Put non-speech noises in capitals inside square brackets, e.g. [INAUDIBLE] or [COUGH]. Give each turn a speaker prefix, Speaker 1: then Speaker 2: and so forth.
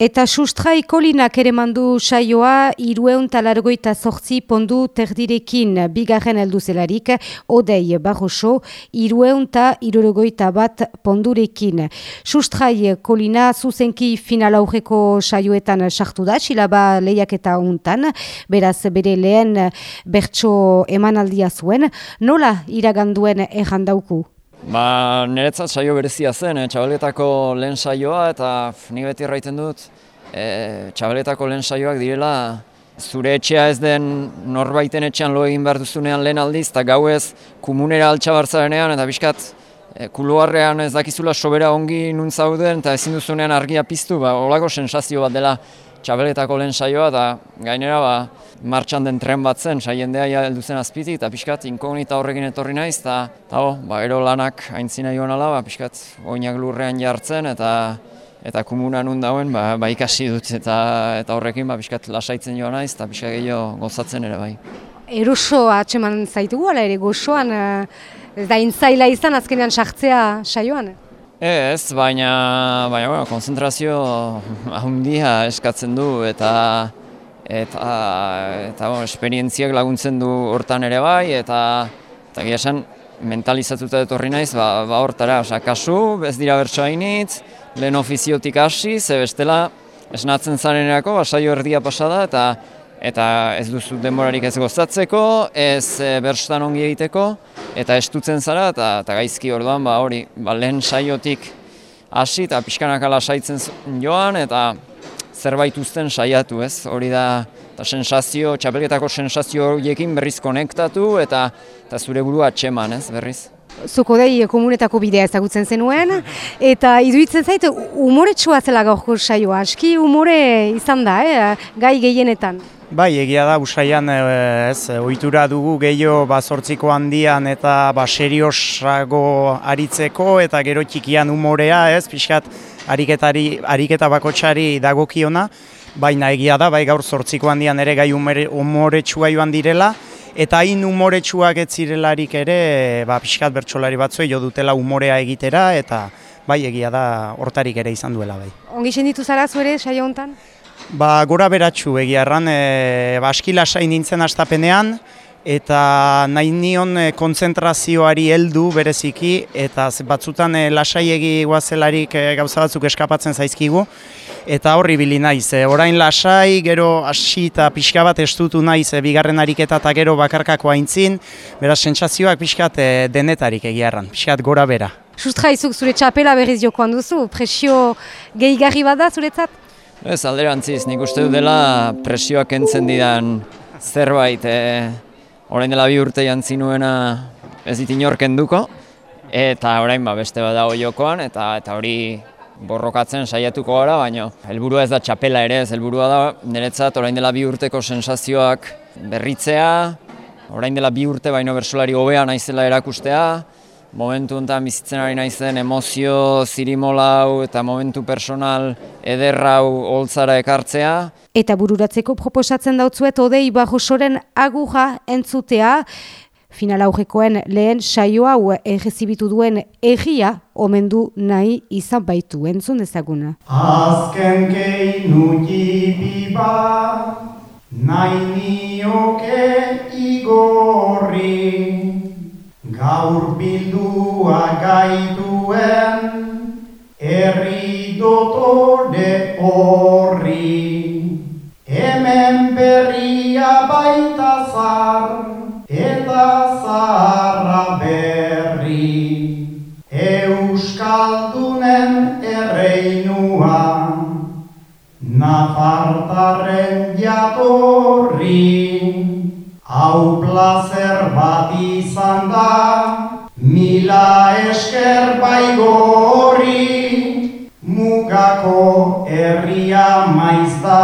Speaker 1: Eta sustrai kolinak ere mandu saioa irueun talargoita zortzi pondu terdirekin bigarren elduzelarik, odei barroso irueun ta irurogoita bat pondurekin. Sustrai kolina zuzenki final aurreko saioetan sartu da, silaba lehiak eta untan, beraz bere lehen bertso emanaldia zuen, nola iraganduen errandauku?
Speaker 2: Ba, niretzat saio berezia zen, eh, txabaletako lehen saioa eta nik beti erraiten dut eh, txabaletako lehen saioak direla zure etxea ez den norbaiten etxean lo egin behar duzunean lehen aldiz eta gauez kumunera altxabartzarenean eta bizkat eh, kuluarrean ez dakizula sobera ongi nun zauden eta ezin duzunean argia piztu, ba, olako sensazio bat dela txabeletako lehen saioa eta gainera ba, martxan den tren bat zen, saiendea heldu zen azpitik eta pixkat inkognita horrekin etorri naiz eta eta ba, ero lanak aintzina joan ala, ba, pixkat oinak lurrean jartzen eta eta kumunan nun dauen ba, ba ikasi dut eta eta horrekin ba, pixkat lasaitzen joan naiz eta pixkat gehiago gozatzen ere bai.
Speaker 1: Eroso atxeman zaitu ala ere gozoan, ez da intzaila izan azkenean sartzea saioan?
Speaker 2: Ez, baina, baina bueno, konzentrazio handia eskatzen du eta eta eta bueno, esperientziak laguntzen du hortan ere bai eta eta esan mentalizatuta etorri naiz ba, ba hortara, osea kasu, ez dira bertso hainitz, lehen ofiziotik hasi, ze bestela esnatzen zarenerako, ba saio erdia pasada eta eta ez duzu denborarik ez gozatzeko, ez e, berstan ongi egiteko, eta estutzen zara, eta, eta gaizki orduan, ba, hori, ba, lehen saiotik hasi eta pixkanak ala saitzen joan, eta zerbait uzten saiatu, ez? Hori da, eta sensazio, txapelketako sensazio horiekin berriz konektatu, eta, eta zure burua txeman, ez, berriz?
Speaker 1: Zuko dei komunetako bidea ezagutzen zenuen, [LAUGHS] eta iduitzen zait, umore txua zela gaurko saioa, aski umore izan da, eh? gai gehienetan.
Speaker 3: Bai, egia da, usaian, eh, ez, ohitura dugu gehiago bazortziko handian eta ba, seriosago aritzeko eta gero txikian umorea, ez, pixkat, ariketari, ariketa bakotxari dagokiona, baina egia da, bai gaur zortziko handian ere gai umoretsua joan direla, eta hain umoretsuak ez zirelarik ere, ba, pixkat bertsolari batzu jo dutela umorea egitera, eta bai egia da hortarik ere izan duela bai.
Speaker 1: Ongi senditu zara zuere, saio honetan?
Speaker 3: Ba, gora beratxu egia erran, e, ba, nintzen astapenean, eta nahi nion e, kontzentrazioari heldu bereziki, eta batzutan e, lasaiegi guazelarik e, gauza batzuk eskapatzen zaizkigu, eta horri bili naiz. E, orain lasai, gero hasi eta pixka bat estutu naiz, e, bigarren ariketa eta gero bakarkako haintzin, beraz, sentsazioak pixkat e, denetarik egia erran, pixkat gora bera.
Speaker 1: Sustraizuk zure txapela berriz jokoan duzu, presio gehigarri bada zuretzat?
Speaker 2: Ez, alderantziz, nik uste dut dela presioak entzen didan zerbait, e, orain dela bi urte jantzi nuena ez dit inorken duko, eta orain ba, beste bada jokoan, eta eta hori borrokatzen saiatuko gara, baina helburua ez da txapela ere, ez helburua da niretzat orain dela bi urteko sensazioak berritzea, orain dela bi urte baino bersolari hobea naizela erakustea, momentu honetan bizitzen ari naizen emozio zirimolau eta momentu personal ederrau holtzara ekartzea.
Speaker 1: Eta bururatzeko proposatzen dautzuet odei bajosoren aguja entzutea, final aurrekoen lehen saio hau errezibitu duen egia omendu nahi izan baitu entzun ezaguna.
Speaker 4: Azken keinu jibiba nahi nioke gaituen herri dotore horri. Hemen berria baita zar eta zarra berri. Euskaldunen erreinua nafartarren jatorri. Hau placer bat izan da, mila esker baigorri, mugako herria maiz da,